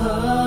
Oh.